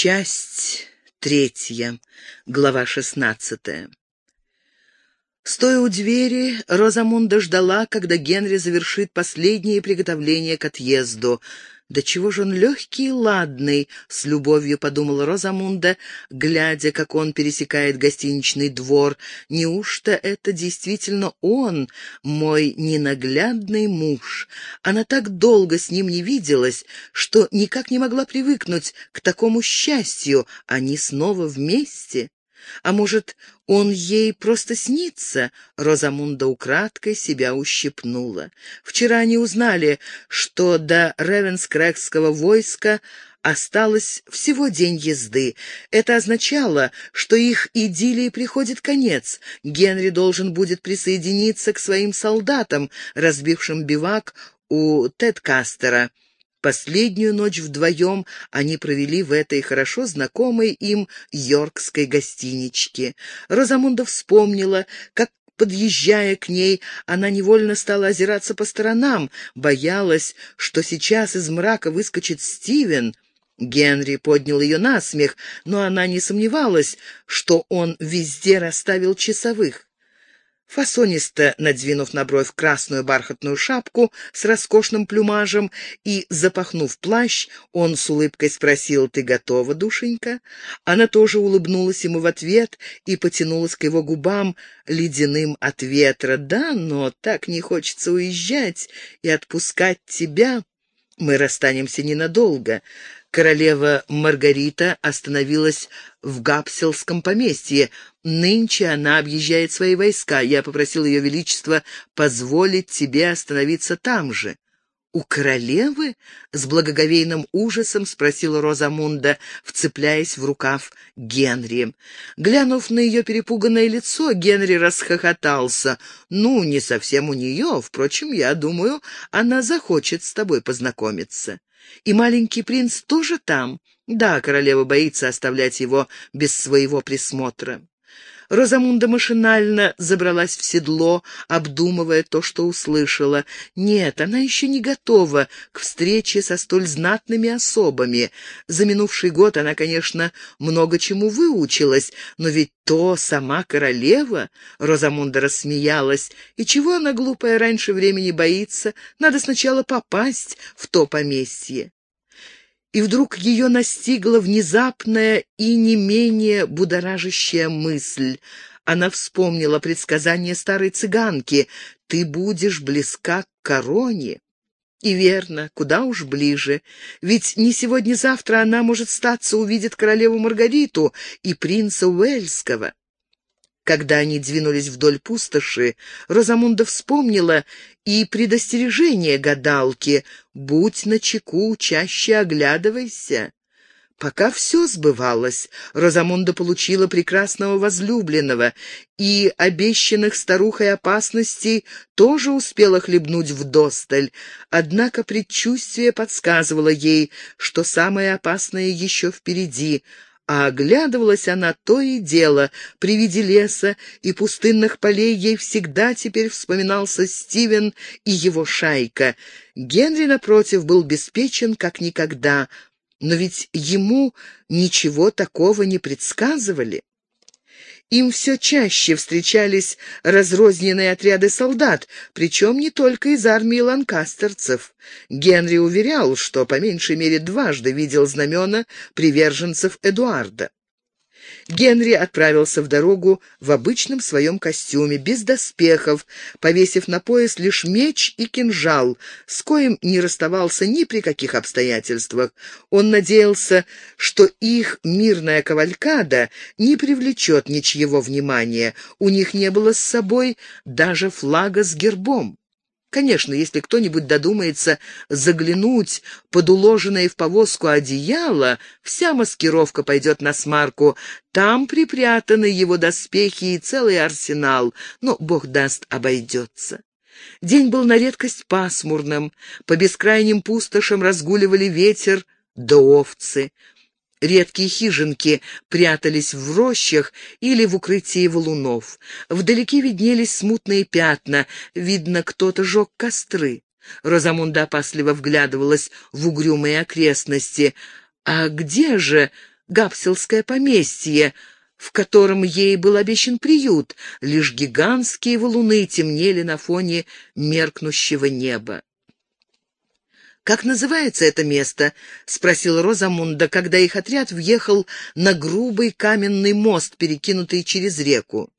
Часть третья, глава шестнадцатая. Стоя у двери, Розамунда ждала, когда Генри завершит последние приготовления к отъезду. «Да чего же он легкий и ладный?» — с любовью подумала Розамунда, глядя, как он пересекает гостиничный двор. «Неужто это действительно он, мой ненаглядный муж?» Она так долго с ним не виделась, что никак не могла привыкнуть к такому счастью. Они снова вместе. А может, он ей просто снится? Розамунда украдкой себя ущипнула. Вчера они узнали, что до Ревенскрэгского войска осталось всего день езды. Это означало, что их идиллии приходит конец. Генри должен будет присоединиться к своим солдатам, разбившим бивак у Тедкастера. Последнюю ночь вдвоем они провели в этой хорошо знакомой им йоркской гостиничке. Розамунда вспомнила, как Подъезжая к ней, она невольно стала озираться по сторонам, боялась, что сейчас из мрака выскочит Стивен. Генри поднял ее на смех, но она не сомневалась, что он везде расставил часовых. Фасонисто надвинув на бровь красную бархатную шапку с роскошным плюмажем и запахнув плащ, он с улыбкой спросил «Ты готова, душенька?» Она тоже улыбнулась ему в ответ и потянулась к его губам ледяным от ветра. «Да, но так не хочется уезжать и отпускать тебя. Мы расстанемся ненадолго. Королева Маргарита остановилась в Гапселском поместье. Нынче она объезжает свои войска. Я попросил ее величество позволить тебе остановиться там же. «У королевы?» — с благоговейным ужасом спросила Розамунда, вцепляясь в рукав Генри. Глянув на ее перепуганное лицо, Генри расхохотался. «Ну, не совсем у нее. Впрочем, я думаю, она захочет с тобой познакомиться». И маленький принц тоже там? Да, королева боится оставлять его без своего присмотра. Розамунда машинально забралась в седло, обдумывая то, что услышала. Нет, она еще не готова к встрече со столь знатными особами. За минувший год она, конечно, много чему выучилась, но ведь то сама королева. Розамунда рассмеялась. И чего она, глупая, раньше времени боится? Надо сначала попасть в то поместье и вдруг ее настигла внезапная и не менее будоражащая мысль. Она вспомнила предсказание старой цыганки «Ты будешь близка к короне». И верно, куда уж ближе. Ведь не сегодня-завтра она, может, статься, увидит королеву Маргариту и принца Уэльского. Когда они двинулись вдоль пустоши, Розамунда вспомнила и предостережение гадалки. «Будь начеку, чаще оглядывайся». Пока все сбывалось, Розамунда получила прекрасного возлюбленного, и обещанных старухой опасностей тоже успела хлебнуть вдосталь, однако предчувствие подсказывало ей, что самое опасное еще впереди — а оглядывалась она то и дело. При виде леса и пустынных полей ей всегда теперь вспоминался Стивен и его шайка. Генри, напротив, был беспечен как никогда, но ведь ему ничего такого не предсказывали. Им все чаще встречались разрозненные отряды солдат, причем не только из армии ланкастерцев. Генри уверял, что по меньшей мере дважды видел знамена приверженцев Эдуарда. Генри отправился в дорогу в обычном своем костюме, без доспехов, повесив на пояс лишь меч и кинжал, с коим не расставался ни при каких обстоятельствах. Он надеялся, что их мирная кавалькада не привлечет ничьего внимания. У них не было с собой даже флага с гербом. Конечно, если кто-нибудь додумается заглянуть под уложенное в повозку одеяло, вся маскировка пойдет на смарку. Там припрятаны его доспехи и целый арсенал, но, бог даст, обойдется. День был на редкость пасмурным, по бескрайним пустошам разгуливали ветер да овцы. Редкие хижинки прятались в рощах или в укрытии валунов. Вдалеке виднелись смутные пятна, видно, кто-то жег костры. Розамунда опасливо вглядывалась в угрюмые окрестности. «А где же Гапсельское поместье, в котором ей был обещан приют, лишь гигантские валуны темнели на фоне меркнущего неба. «Как называется это место?» — спросила Розамунда, когда их отряд въехал на грубый каменный мост, перекинутый через реку.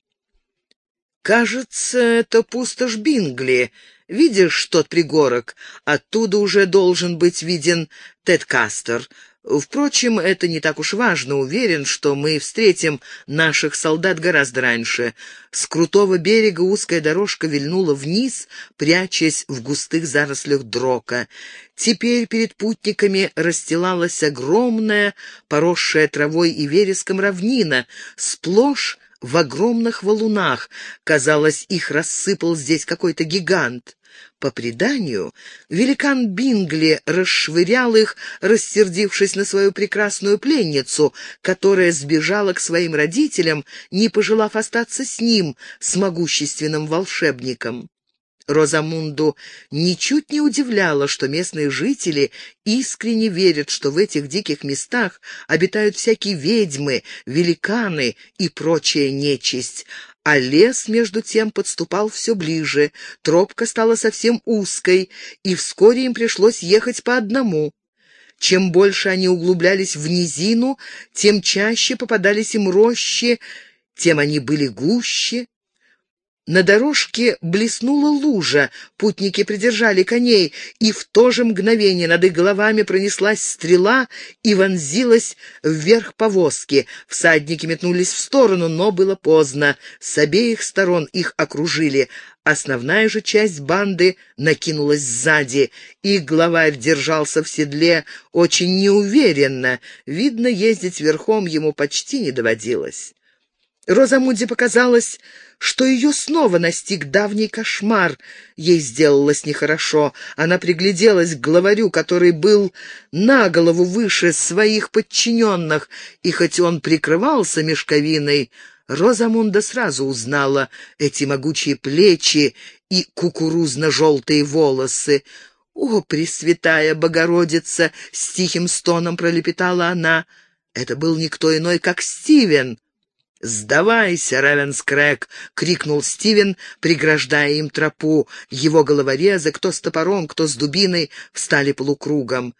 «Кажется, это пустошь Бингли. Видишь тот пригорок? Оттуда уже должен быть виден Тедкастер. Впрочем, это не так уж важно. Уверен, что мы встретим наших солдат гораздо раньше. С крутого берега узкая дорожка вильнула вниз, прячась в густых зарослях дрока. Теперь перед путниками расстилалась огромная, поросшая травой и вереском равнина, сплошь в огромных валунах. Казалось, их рассыпал здесь какой-то гигант. По преданию, великан Бингли расшвырял их, рассердившись на свою прекрасную пленницу, которая сбежала к своим родителям, не пожелав остаться с ним, с могущественным волшебником. Розамунду ничуть не удивляло, что местные жители искренне верят, что в этих диких местах обитают всякие ведьмы, великаны и прочая нечисть, а лес, между тем, подступал все ближе, тропка стала совсем узкой, и вскоре им пришлось ехать по одному. Чем больше они углублялись в низину, тем чаще попадались им рощи, тем они были гуще. На дорожке блеснула лужа, путники придержали коней, и в то же мгновение над их головами пронеслась стрела и вонзилась вверх повозки. Всадники метнулись в сторону, но было поздно. С обеих сторон их окружили. Основная же часть банды накинулась сзади, и главарь держался в седле очень неуверенно. Видно, ездить верхом ему почти не доводилось. Розамунде показалось, что ее снова настиг давний кошмар. Ей сделалось нехорошо. Она пригляделась к главарю, который был на голову выше своих подчиненных, и хоть он прикрывался мешковиной, Розамунда сразу узнала эти могучие плечи и кукурузно-желтые волосы. «О, Пресвятая Богородица!» — с тихим стоном пролепетала она. Это был никто иной, как Стивен. «Сдавайся, Ревенскрэк!» — крикнул Стивен, преграждая им тропу. Его головорезы, кто с топором, кто с дубиной, встали полукругом.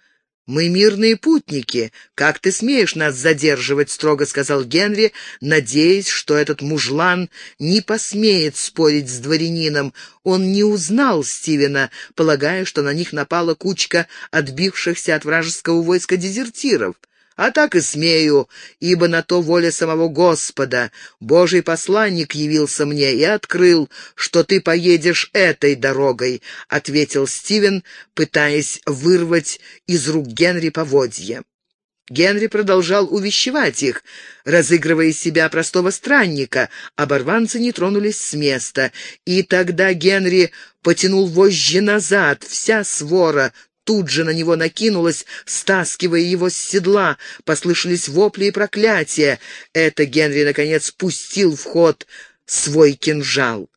«Мы мирные путники. Как ты смеешь нас задерживать?» — строго сказал Генри, надеясь, что этот мужлан не посмеет спорить с дворянином. Он не узнал Стивена, полагая, что на них напала кучка отбившихся от вражеского войска дезертиров а так и смею, ибо на то воля самого Господа. Божий посланник явился мне и открыл, что ты поедешь этой дорогой», — ответил Стивен, пытаясь вырвать из рук Генри поводья. Генри продолжал увещевать их, разыгрывая себя простого странника. Оборванцы не тронулись с места, и тогда Генри потянул вожжи назад. Вся свора тут же на него накинулась, стаскивая его с седла. Послышались вопли и проклятия. Это Генри, наконец, пустил в ход свой кинжал.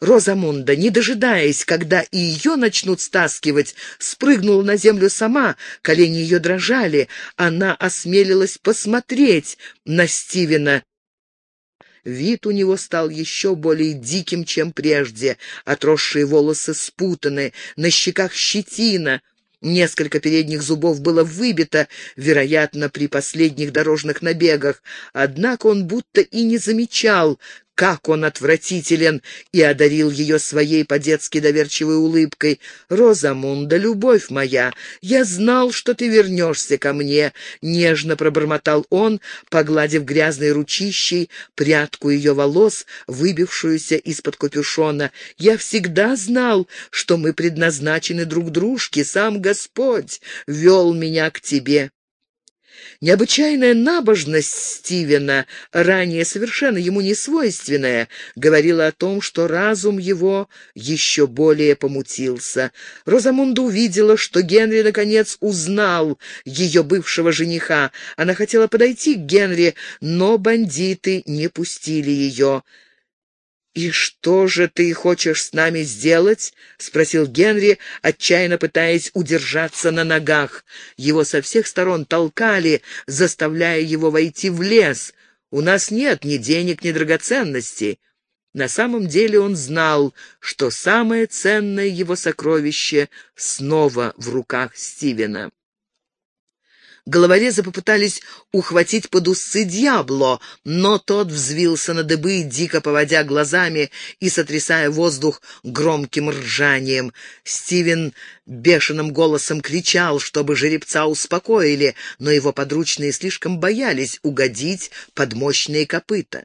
Розамунда, не дожидаясь, когда и ее начнут стаскивать, спрыгнула на землю сама, колени ее дрожали. Она осмелилась посмотреть на Стивена. Вид у него стал еще более диким, чем прежде. Отросшие волосы спутаны, на щеках щетина — Несколько передних зубов было выбито, вероятно, при последних дорожных набегах, однако он будто и не замечал, как он отвратителен, и одарил ее своей по-детски доверчивой улыбкой. «Розамунда, любовь моя, я знал, что ты вернешься ко мне», — нежно пробормотал он, погладив грязной ручищей прядку ее волос, выбившуюся из-под капюшона. «Я всегда знал, что мы предназначены друг дружке, сам Господь вел меня к тебе». Необычайная набожность Стивена, ранее совершенно ему не свойственная, говорила о том, что разум его еще более помутился. Розамунда увидела, что Генри наконец узнал ее бывшего жениха. Она хотела подойти к Генри, но бандиты не пустили ее. «И что же ты хочешь с нами сделать?» — спросил Генри, отчаянно пытаясь удержаться на ногах. Его со всех сторон толкали, заставляя его войти в лес. «У нас нет ни денег, ни драгоценностей». На самом деле он знал, что самое ценное его сокровище снова в руках Стивена. Головорезы попытались ухватить под усы Дьябло, но тот взвился на дыбы, дико поводя глазами и сотрясая воздух громким ржанием. Стивен бешеным голосом кричал, чтобы жеребца успокоили, но его подручные слишком боялись угодить под мощные копыта.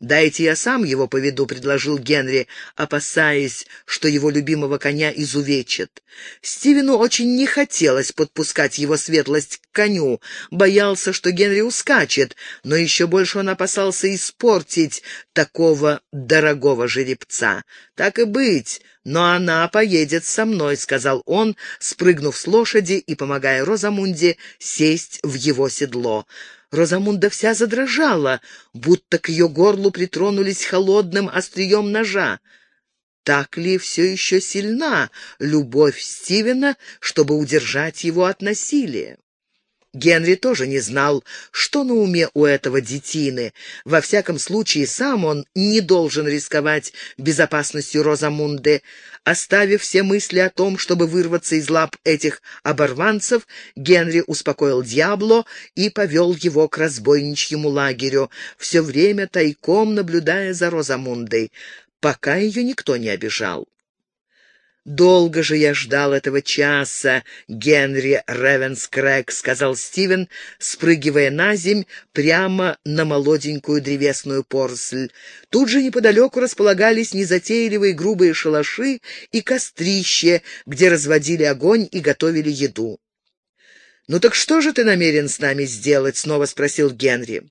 «Дайте я сам его поведу», — предложил Генри, опасаясь, что его любимого коня изувечат. Стивену очень не хотелось подпускать его светлость к коню, боялся, что Генри ускачет, но еще больше он опасался испортить такого дорогого жеребца. «Так и быть, но она поедет со мной», — сказал он, спрыгнув с лошади и помогая Розамунде сесть в его седло. Розамунда вся задрожала, будто к ее горлу притронулись холодным острием ножа. Так ли все еще сильна любовь Стивена, чтобы удержать его от насилия? Генри тоже не знал, что на уме у этого детины. Во всяком случае, сам он не должен рисковать безопасностью Розамунды. Оставив все мысли о том, чтобы вырваться из лап этих оборванцев, Генри успокоил Дьябло и повел его к разбойничьему лагерю, все время тайком наблюдая за Розамундой, пока ее никто не обижал. «Долго же я ждал этого часа, Генри Ревенскрэг», — сказал Стивен, спрыгивая на земь прямо на молоденькую древесную порсль. Тут же неподалеку располагались незатейливые грубые шалаши и кострище, где разводили огонь и готовили еду. «Ну так что же ты намерен с нами сделать?» — снова спросил Генри.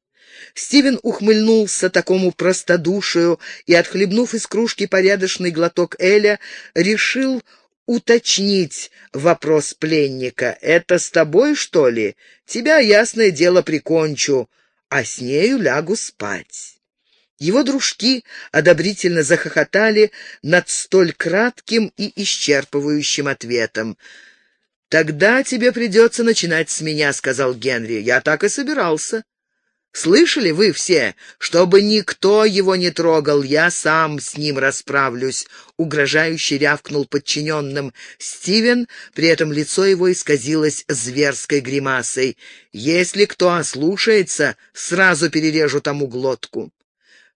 Стивен ухмыльнулся такому простодушию и, отхлебнув из кружки порядочный глоток Эля, решил уточнить вопрос пленника. «Это с тобой, что ли? Тебя, ясное дело, прикончу, а с нею лягу спать». Его дружки одобрительно захохотали над столь кратким и исчерпывающим ответом. «Тогда тебе придется начинать с меня», — сказал Генри. «Я так и собирался». Слышали вы все? Чтобы никто его не трогал, я сам с ним расправлюсь», — угрожающе рявкнул подчиненным. Стивен, при этом лицо его исказилось зверской гримасой. «Если кто ослушается, сразу перережу тому глотку».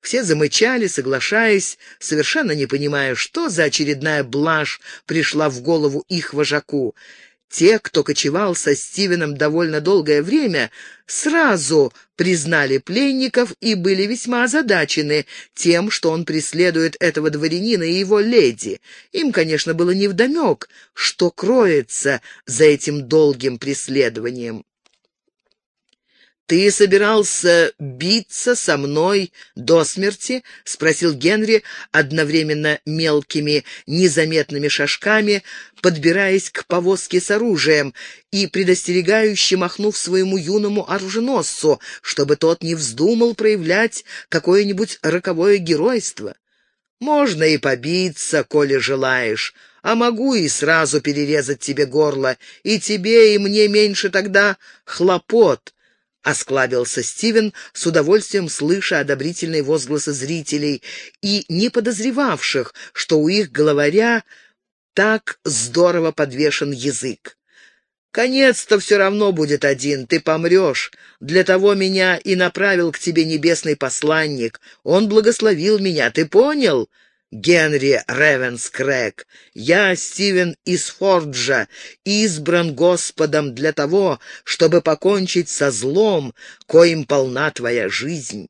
Все замычали, соглашаясь, совершенно не понимая, что за очередная блажь пришла в голову их вожаку. Те, кто кочевал со Стивеном довольно долгое время, сразу признали пленников и были весьма озадачены тем, что он преследует этого дворянина и его леди. Им, конечно, было невдомек, что кроется за этим долгим преследованием. «Ты собирался биться со мной до смерти?» — спросил Генри одновременно мелкими, незаметными шажками, подбираясь к повозке с оружием и предостерегающе махнув своему юному оруженосцу, чтобы тот не вздумал проявлять какое-нибудь роковое геройство. «Можно и побиться, коли желаешь, а могу и сразу перерезать тебе горло, и тебе, и мне меньше тогда хлопот». — осклабился Стивен, с удовольствием слыша одобрительные возгласы зрителей и не подозревавших, что у их главаря так здорово подвешен язык. «Конец-то все равно будет один, ты помрешь. Для того меня и направил к тебе небесный посланник. Он благословил меня, ты понял?» Генри Ревенскрэг. Я, Стивен из избран Господом для того, чтобы покончить со злом, коим полна твоя жизнь».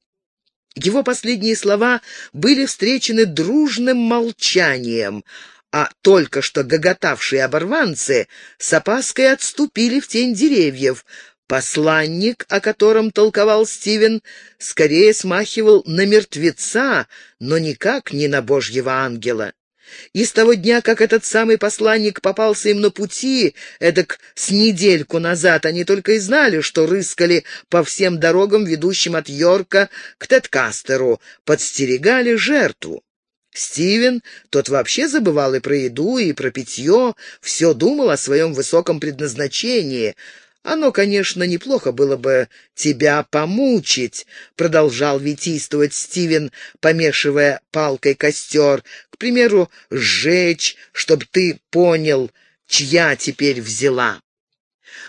Его последние слова были встречены дружным молчанием, а только что гоготавшие оборванцы с опаской отступили в тень деревьев, Посланник, о котором толковал Стивен, скорее смахивал на мертвеца, но никак не на божьего ангела. И с того дня, как этот самый посланник попался им на пути, эдак с недельку назад, они только и знали, что рыскали по всем дорогам, ведущим от Йорка к Теткастеру, подстерегали жертву. Стивен, тот вообще забывал и про еду, и про питье, все думал о своем высоком предназначении. «Оно, конечно, неплохо было бы тебя помучить», — продолжал витийствовать Стивен, помешивая палкой костер. «К примеру, сжечь, чтобы ты понял, чья теперь взяла».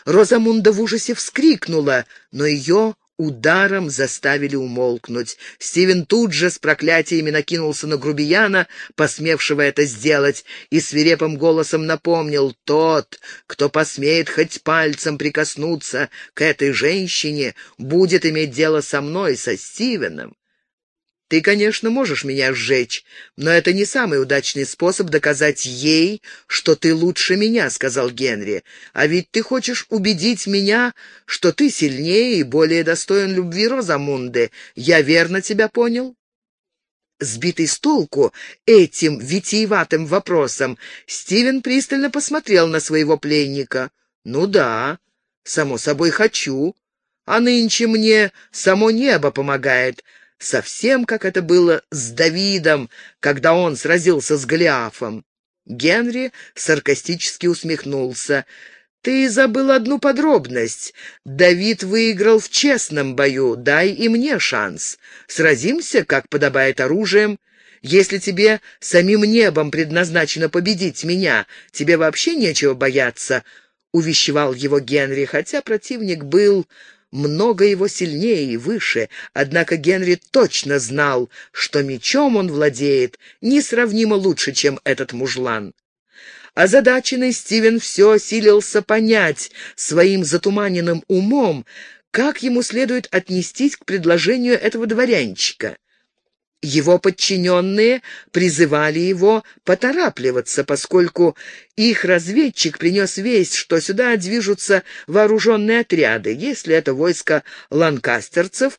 Розамунда в ужасе вскрикнула, но ее ударом заставили умолкнуть. Стивен тут же с проклятиями накинулся на грубияна, посмевшего это сделать, и свирепым голосом напомнил, «Тот, кто посмеет хоть пальцем прикоснуться к этой женщине, будет иметь дело со мной, со Стивеном. Ты, конечно, можешь меня сжечь, но это не самый удачный способ доказать ей, что ты лучше меня», — сказал Генри. «А ведь ты хочешь убедить меня, что ты сильнее и более достоин любви Розамунды. Я верно тебя понял?» Сбитый с толку этим витиеватым вопросом, Стивен пристально посмотрел на своего пленника. «Ну да, само собой хочу. А нынче мне само небо помогает» совсем как это было с Давидом, когда он сразился с Голиафом. Генри саркастически усмехнулся. «Ты забыл одну подробность. Давид выиграл в честном бою. Дай и мне шанс. Сразимся, как подобает оружием. Если тебе самим небом предназначено победить меня, тебе вообще нечего бояться», — увещевал его Генри, хотя противник был много его сильнее и выше, однако Генри точно знал, что мечом он владеет несравнимо лучше, чем этот мужлан. Озадаченный Стивен все силился понять своим затуманенным умом, как ему следует отнестись к предложению этого дворянчика. Его подчиненные призывали его поторапливаться, поскольку их разведчик принес весть, что сюда движутся вооруженные отряды. Если это войско ланкастерцев,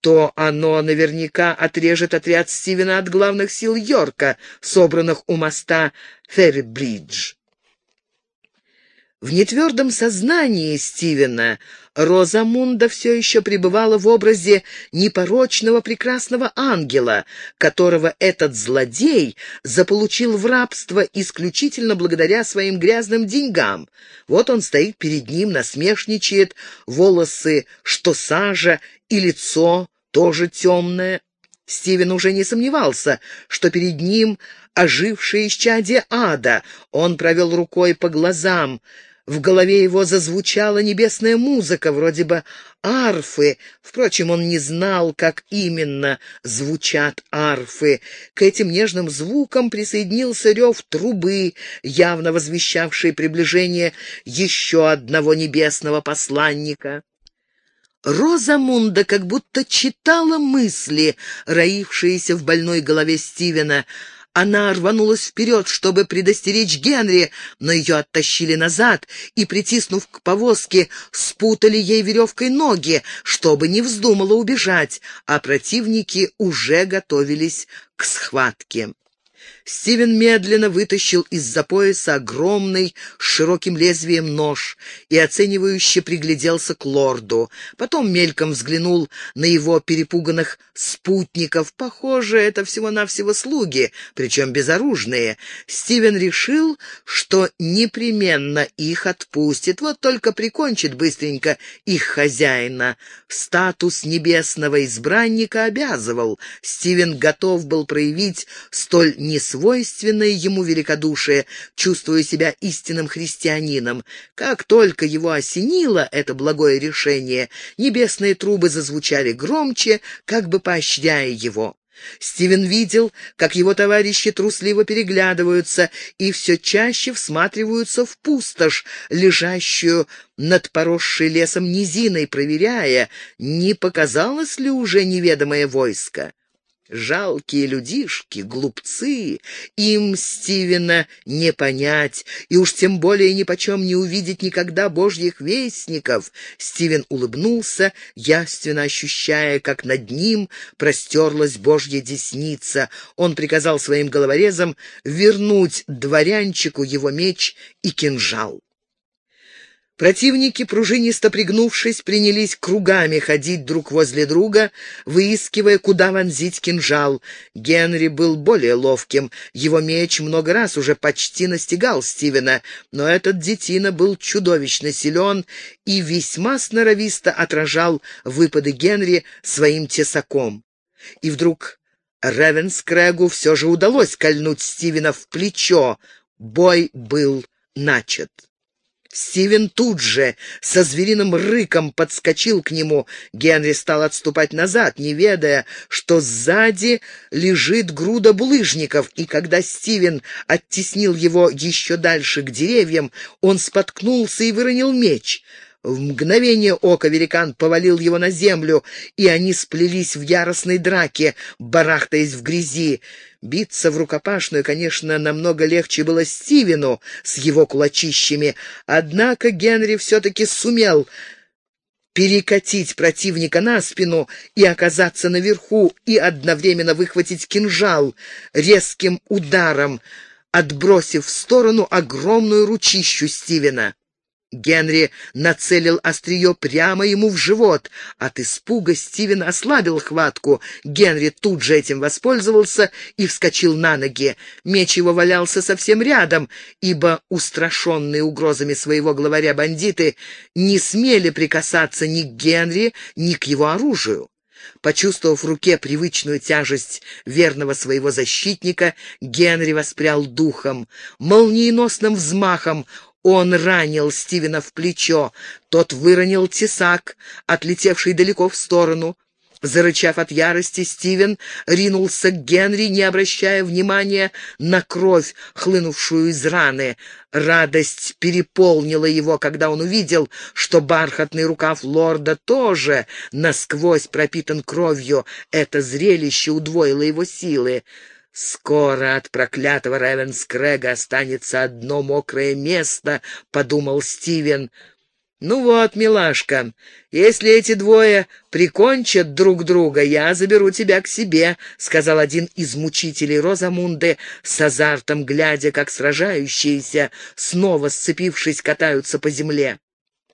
то оно наверняка отрежет отряд Стивена от главных сил Йорка, собранных у моста Феррибридж. В нетвердом сознании Стивена Розамунда все еще пребывала в образе непорочного прекрасного ангела, которого этот злодей заполучил в рабство исключительно благодаря своим грязным деньгам. Вот он стоит перед ним, насмешничает, волосы, что сажа, и лицо тоже темное. Стивен уже не сомневался, что перед ним ожившее исчадие ада. Он провел рукой по глазам, в голове его зазвучала небесная музыка, вроде бы арфы. Впрочем, он не знал, как именно звучат арфы. К этим нежным звукам присоединился рев трубы, явно возвещавший приближение еще одного небесного посланника. Розамунда как будто читала мысли, роившиеся в больной голове Стивена — она рванулась вперед, чтобы предостеречь Генри, но ее оттащили назад и, притиснув к повозке, спутали ей веревкой ноги, чтобы не вздумала убежать, а противники уже готовились к схватке. Стивен медленно вытащил из-за пояса огромный с широким лезвием нож и оценивающе пригляделся к лорду. Потом мельком взглянул на его перепуганных спутников. Похоже, это всего-навсего слуги, причем безоружные. Стивен решил, что непременно их отпустит, вот только прикончит быстренько их хозяина. Статус небесного избранника обязывал. Стивен готов был проявить столь несвойственное ему великодушие, чувствуя себя истинным христианином. Как только его осенило это благое решение, небесные трубы зазвучали громче, как бы поощряя его. Стивен видел, как его товарищи трусливо переглядываются и все чаще всматриваются в пустошь, лежащую над поросшей лесом низиной, проверяя, не показалось ли уже неведомое войско. Жалкие людишки, глупцы, им Стивена не понять, и уж тем более ни почем не увидеть никогда божьих вестников. Стивен улыбнулся, яственно ощущая, как над ним простерлась божья десница. Он приказал своим головорезам вернуть дворянчику его меч и кинжал. Противники, пружинисто пригнувшись, принялись кругами ходить друг возле друга, выискивая, куда вонзить кинжал. Генри был более ловким. Его меч много раз уже почти настигал Стивена, но этот детина был чудовищно силен и весьма сноровисто отражал выпады Генри своим тесаком. И вдруг Ревенскрэгу все же удалось кольнуть Стивена в плечо. Бой был начат. Стивен тут же со звериным рыком подскочил к нему. Генри стал отступать назад, не ведая, что сзади лежит груда булыжников, и когда Стивен оттеснил его еще дальше к деревьям, он споткнулся и выронил меч — в мгновение ока великан повалил его на землю, и они сплелись в яростной драке, барахтаясь в грязи. Биться в рукопашную, конечно, намного легче было Стивену с его кулачищами, однако Генри все-таки сумел перекатить противника на спину и оказаться наверху, и одновременно выхватить кинжал резким ударом, отбросив в сторону огромную ручищу Стивена. Генри нацелил острие прямо ему в живот. От испуга Стивен ослабил хватку. Генри тут же этим воспользовался и вскочил на ноги. Меч его валялся совсем рядом, ибо устрашенные угрозами своего главаря бандиты не смели прикасаться ни к Генри, ни к его оружию. Почувствовав в руке привычную тяжесть верного своего защитника, Генри воспрял духом. Молниеносным взмахом он ранил Стивена в плечо. Тот выронил тесак, отлетевший далеко в сторону. Зарычав от ярости, Стивен ринулся к Генри, не обращая внимания на кровь, хлынувшую из раны. Радость переполнила его, когда он увидел, что бархатный рукав лорда тоже насквозь пропитан кровью. Это зрелище удвоило его силы. «Скоро от проклятого Ревенскрега останется одно мокрое место», — подумал Стивен. «Ну вот, милашка, если эти двое прикончат друг друга, я заберу тебя к себе», — сказал один из мучителей Розамунды с азартом, глядя, как сражающиеся, снова сцепившись, катаются по земле.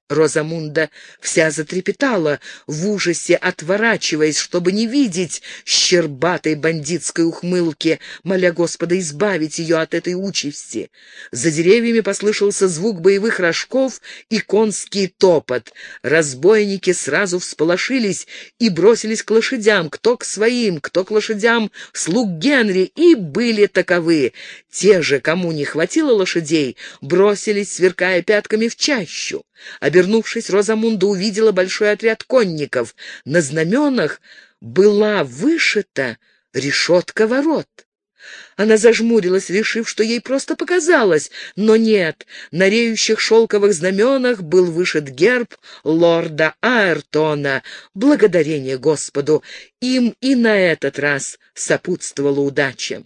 Розамунда вся затрепетала, в ужасе отворачиваясь, чтобы не видеть щербатой бандитской ухмылки, моля Господа избавить ее от этой участи. За деревьями послышался звук боевых рожков и конский топот. Разбойники сразу всполошились и бросились к лошадям, кто к своим, кто к лошадям слуг Генри, и были таковы. Те же, кому не хватило лошадей, бросились, сверкая пятками, в чащу. Обернувшись, Розамунда увидела большой отряд конников. На знаменах была вышита решетка ворот. Она зажмурилась, решив, что ей просто показалось, но нет, на реющих шелковых знаменах был вышит герб лорда Аэртона. Благодарение Господу! Им и на этот раз сопутствовала удача.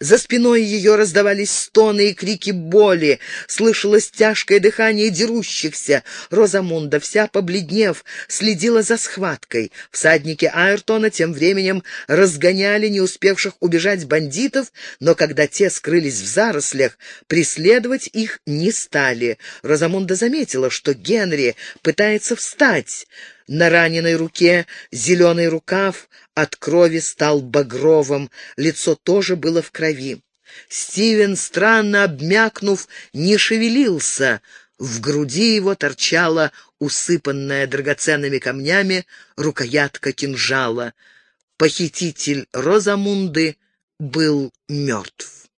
За спиной ее раздавались стоны и крики боли, слышалось тяжкое дыхание дерущихся. Розамунда, вся побледнев, следила за схваткой. Всадники Айртона тем временем разгоняли не успевших убежать бандитов, но когда те скрылись в зарослях, преследовать их не стали. Розамунда заметила, что Генри пытается встать. На раненой руке зеленый рукав от крови стал багровым, лицо тоже было в крови. Стивен, странно обмякнув, не шевелился. В груди его торчала усыпанная драгоценными камнями рукоятка кинжала. Похититель Розамунды был мертв.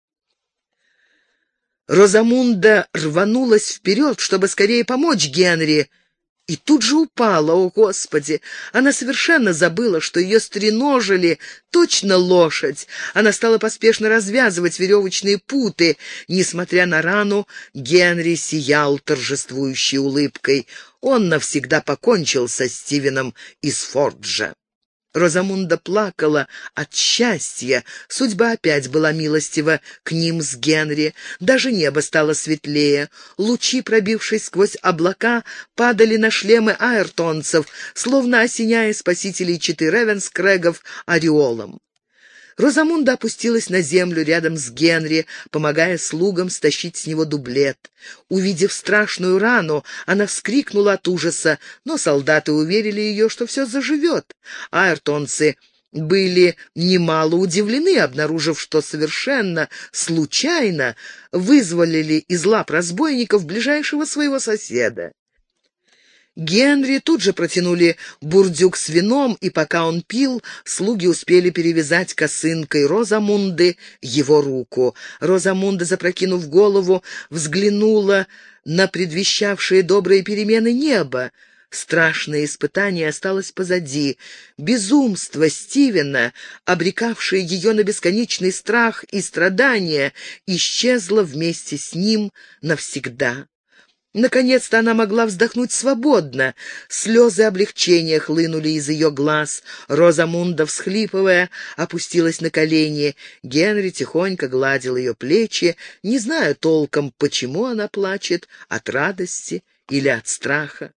Розамунда рванулась вперед, чтобы скорее помочь Генри, и тут же упала, о Господи! Она совершенно забыла, что ее стреножили точно лошадь. Она стала поспешно развязывать веревочные путы. Несмотря на рану, Генри сиял торжествующей улыбкой. Он навсегда покончил со Стивеном из Форджа. Розамунда плакала от счастья. Судьба опять была милостива к ним с Генри. Даже небо стало светлее. Лучи, пробившись сквозь облака, падали на шлемы аэртонцев, словно осеняя спасителей Читы Ревенскрэгов ореолом. Розамунда опустилась на землю рядом с Генри, помогая слугам стащить с него дублет. Увидев страшную рану, она вскрикнула от ужаса, но солдаты уверили ее, что все заживет. Айртонцы были немало удивлены, обнаружив, что совершенно случайно вызволили из лап разбойников ближайшего своего соседа. Генри тут же протянули бурдюк с вином, и пока он пил, слуги успели перевязать косынкой Розамунды его руку. Розамунда, запрокинув голову, взглянула на предвещавшие добрые перемены неба. Страшное испытание осталось позади. Безумство Стивена, обрекавшее ее на бесконечный страх и страдания, исчезло вместе с ним навсегда. Наконец-то она могла вздохнуть свободно. Слезы облегчения хлынули из ее глаз. Розамунда, всхлипывая, опустилась на колени. Генри тихонько гладил ее плечи, не зная толком, почему она плачет, от радости или от страха.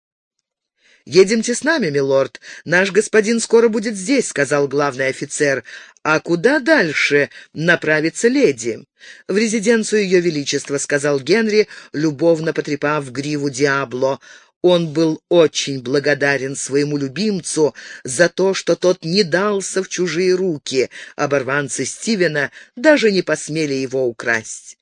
«Едемте с нами, милорд. Наш господин скоро будет здесь», — сказал главный офицер. «А куда дальше направится леди?» «В резиденцию Ее Величества», — сказал Генри, любовно потрепав гриву Диабло. Он был очень благодарен своему любимцу за то, что тот не дался в чужие руки. Оборванцы Стивена даже не посмели его украсть.